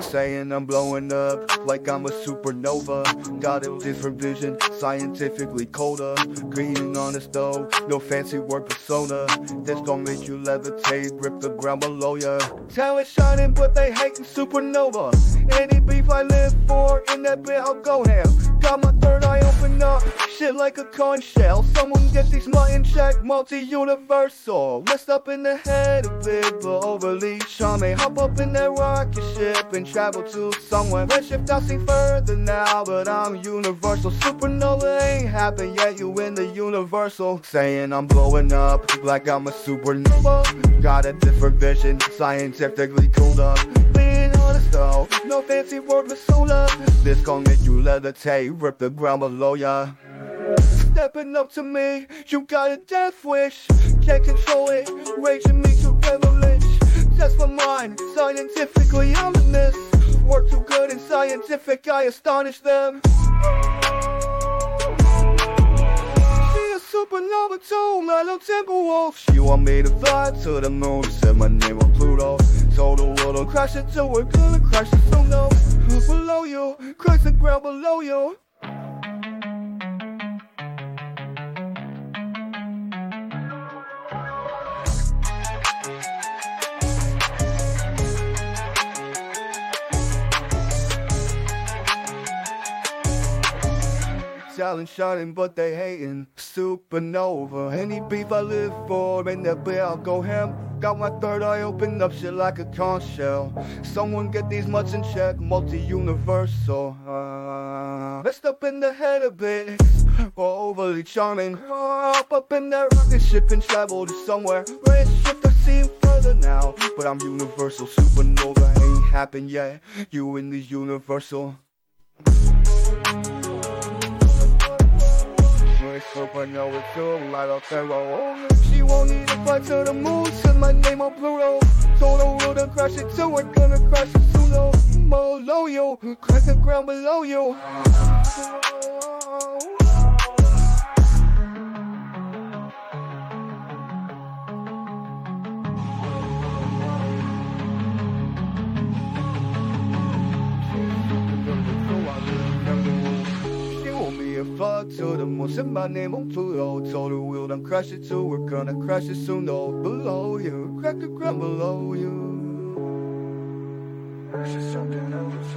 Saying I'm blowing up like I'm a supernova. Got a different vision, scientifically colder. Green on the stove, no fancy word persona. This gon' make you levitate, rip the ground below ya. Talent shining, but they hating supernova. Any beef I live for, in that bit I'll go ham. Got my third shit like a conch shell. Someone get these mutton check, multi-universal. Messed up in the head a bit, but overly charming. Hop up in that rocket ship and travel to somewhere. Redshift, I see further now, but I'm universal. Supernova ain't happened yet, you in the universal. Saying I'm blowing up like I'm a supernova. Got a different vision, scientifically cooled up. Being honest though, no fancy word persona. This gon' make you levitate, rip the ground below ya. Stepping up to me, you got a death wish. Can't control it, raging me to revelation. Just for mine, scientifically in this. Work too good and scientific, I astonish them. Supernova too, mellow temple wolf. She want me to fly to the moon, said my name on Pluto. Told the world I'll crash into we're gonna crash it soon though. Below you, crash the ground below you. Shining, but they hating. Supernova. Any beef I live for, in that bit I'll go ham. Got my third eye open up, shit like a conch shell. Someone get these mutts in check, multi-universal. Uh, messed up in the head a bit, or overly charming. Hop up in that rocket ship and travel to somewhere. Red ship to see further now, but I'm universal. Supernova ain't happened yet. You in the universal. Supernova too, light up terror. She won't need to fly to the moon, said my name on Pluto. Told the world to crash it too, we're gonna crash it soon. though. Below you, crash the ground below you. Me to the moon, said my name on Pluto. Told her we'll done crash it too, we're gonna crash it soon. though. below you, crack the ground below you. There's just something else.